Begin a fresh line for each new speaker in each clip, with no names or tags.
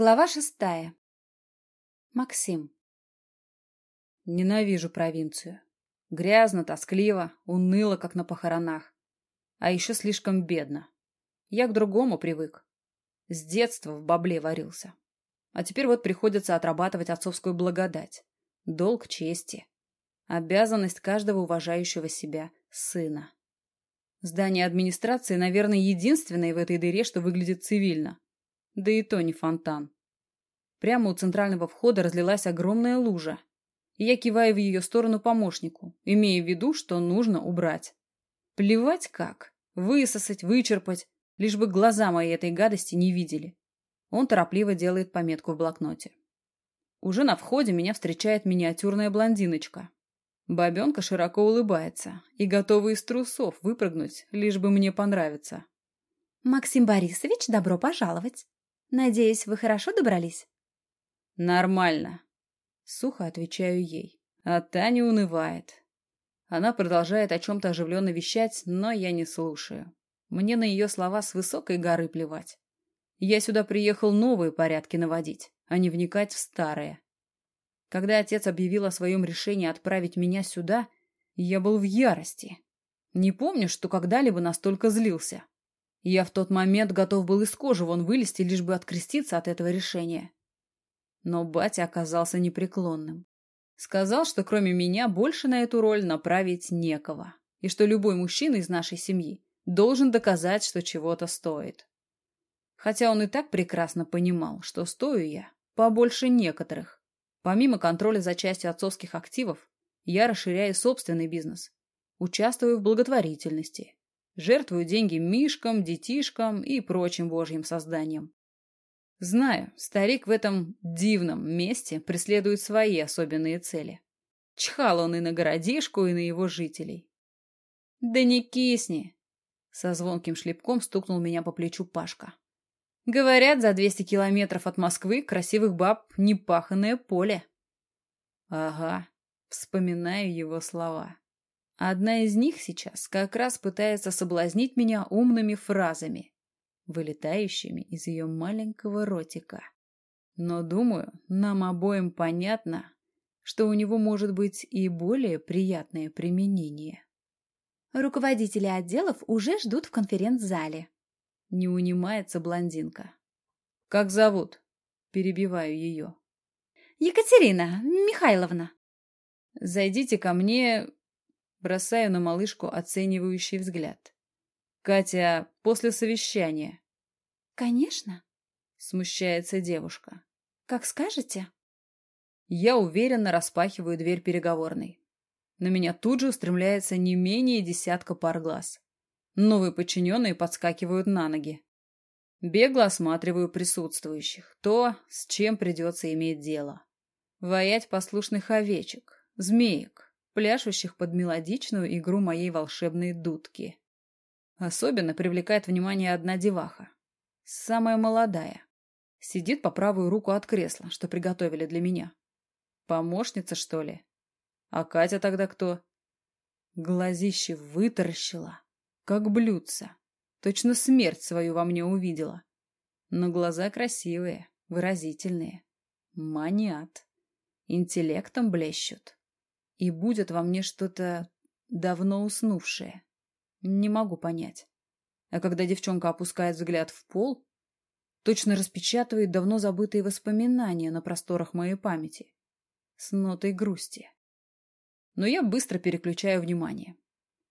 Глава шестая. Максим. Ненавижу провинцию. Грязно, тоскливо, уныло, как на похоронах. А еще слишком бедно. Я к другому привык. С детства в бабле варился. А теперь вот приходится отрабатывать отцовскую благодать. Долг чести. Обязанность каждого уважающего себя сына. Здание администрации, наверное, единственное в этой дыре, что выглядит цивильно. Да и то не фонтан. Прямо у центрального входа разлилась огромная лужа. И я киваю в ее сторону помощнику, имея в виду, что нужно убрать. Плевать как. Высосать, вычерпать, лишь бы глаза мои этой гадости не видели. Он торопливо делает пометку в блокноте. Уже на входе меня встречает миниатюрная блондиночка. Бабенка широко улыбается и готова из трусов выпрыгнуть, лишь бы мне понравиться.
«Максим Борисович, добро пожаловать!» Надеюсь, вы хорошо добрались?
Нормально. Сухо отвечаю ей. А Таня унывает. Она продолжает о чем-то оживленно вещать, но я не слушаю. Мне на ее слова с высокой горы плевать. Я сюда приехал новые порядки наводить, а не вникать в старые. Когда отец объявил о своем решении отправить меня сюда, я был в ярости. Не помню, что когда-либо настолько злился. Я в тот момент готов был из кожи вон вылезти, лишь бы откреститься от этого решения. Но батя оказался непреклонным. Сказал, что кроме меня больше на эту роль направить некого, и что любой мужчина из нашей семьи должен доказать, что чего-то стоит. Хотя он и так прекрасно понимал, что стою я побольше некоторых. Помимо контроля за частью отцовских активов, я расширяю собственный бизнес, участвую в благотворительности, Жертвую деньги мишкам, детишкам и прочим божьим созданиям. Знаю, старик в этом дивном месте преследует свои особенные цели. Чхал он и на городишку, и на его жителей. «Да не кисни!» Со звонким шлепком стукнул меня по плечу Пашка. «Говорят, за двести километров от Москвы красивых баб непаханное поле». «Ага», вспоминаю его слова. Одна из них сейчас как раз пытается соблазнить меня умными фразами, вылетающими из ее маленького ротика. Но, думаю, нам обоим понятно, что у него может быть и более приятное применение.
Руководители отделов уже ждут в конференц-зале.
Не унимается блондинка. «Как зовут?» Перебиваю ее.
«Екатерина Михайловна».
«Зайдите ко мне Бросаю на малышку оценивающий взгляд. «Катя, после совещания».
«Конечно», —
смущается девушка.
«Как скажете».
Я уверенно распахиваю дверь переговорной. На меня тут же устремляется не менее десятка пар глаз. Новые подчиненные подскакивают на ноги. Бегло осматриваю присутствующих, то, с чем придется иметь дело. Воять послушных овечек, змеек, пляшущих под мелодичную игру моей волшебной дудки. Особенно привлекает внимание одна деваха. Самая молодая. Сидит по правую руку от кресла, что приготовили для меня. Помощница, что ли? А Катя тогда кто? Глазище вытаращила, как блюдца. Точно смерть свою во мне увидела. Но глаза красивые, выразительные. Манят. Интеллектом блещут. И будет во мне что-то давно уснувшее. Не могу понять. А когда девчонка опускает взгляд в пол, точно распечатывает давно забытые воспоминания на просторах моей памяти. С нотой грусти. Но я быстро переключаю внимание.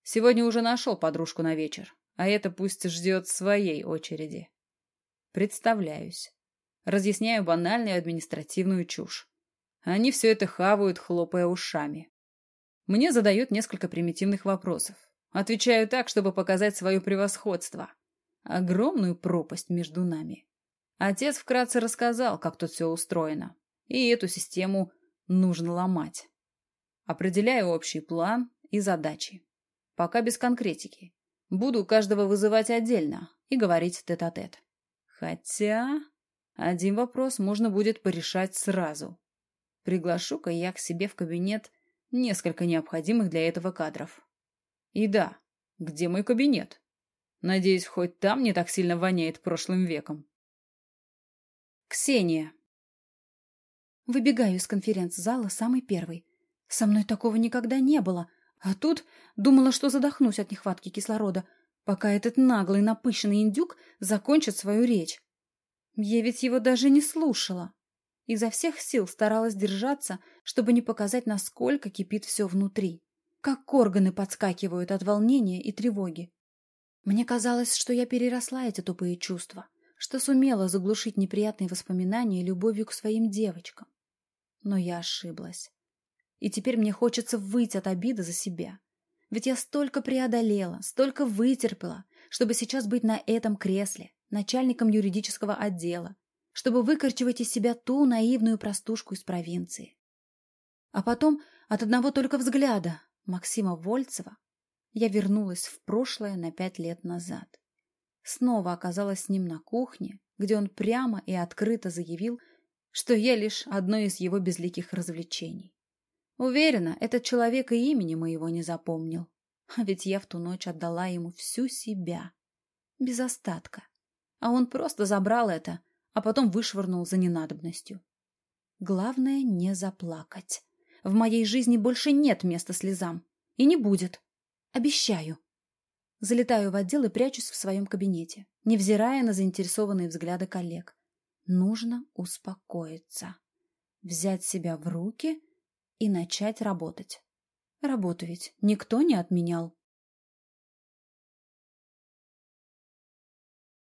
Сегодня уже нашел подружку на вечер, а это пусть ждет своей очереди. Представляюсь. Разъясняю банальную административную чушь. Они все это хавают, хлопая ушами. Мне задают несколько примитивных вопросов. Отвечаю так, чтобы показать свое превосходство. Огромную пропасть между нами. Отец вкратце рассказал, как тут все устроено. И эту систему нужно ломать. Определяю общий план и задачи. Пока без конкретики. Буду каждого вызывать отдельно и говорить тет-а-тет. -тет. Хотя один вопрос можно будет порешать сразу. Приглашу-ка я к себе в кабинет несколько необходимых для этого кадров. И да, где мой кабинет? Надеюсь, хоть там не так сильно воняет прошлым веком. Ксения.
Выбегаю из конференц-зала самый первый. Со мной такого никогда не было. А тут думала, что задохнусь от нехватки кислорода, пока этот наглый напыщенный индюк закончит свою речь. Я ведь его даже не слушала. Изо всех сил старалась держаться, чтобы не показать, насколько кипит все внутри. Как органы подскакивают от волнения и тревоги. Мне казалось, что я переросла эти тупые чувства, что сумела заглушить неприятные воспоминания любовью к своим девочкам. Но я ошиблась. И теперь мне хочется выйти от обиды за себя. Ведь я столько преодолела, столько вытерпела, чтобы сейчас быть на этом кресле, начальником юридического отдела, чтобы выкорчевать из себя ту наивную простушку из провинции. А потом от одного только взгляда Максима Вольцева я вернулась в прошлое на пять лет назад. Снова оказалась с ним на кухне, где он прямо и открыто заявил, что я лишь одно из его безликих развлечений. Уверена, этот человек и имени моего не запомнил. А ведь я в ту ночь отдала ему всю себя. Без остатка. А он просто забрал это, а потом вышвырнул за ненадобностью. Главное не заплакать. В моей жизни больше нет места слезам. И не будет. Обещаю. Залетаю в отдел и прячусь в своем кабинете, невзирая на заинтересованные взгляды коллег. Нужно успокоиться. Взять себя в руки и начать работать. Работу ведь никто не отменял.